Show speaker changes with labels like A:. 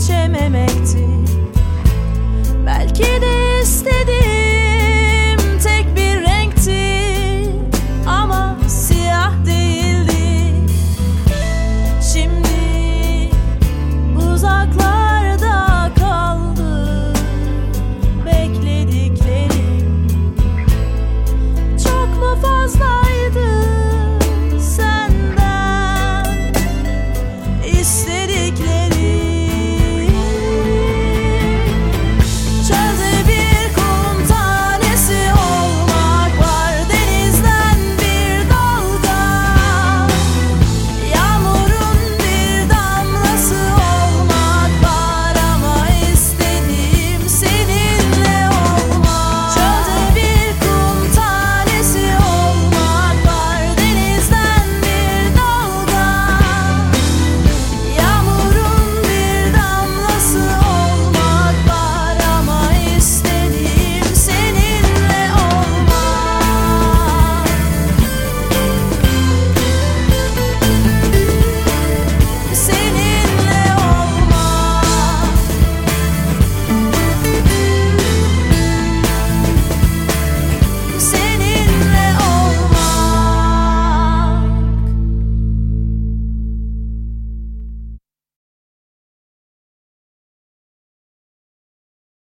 A: geçememekti. Belki de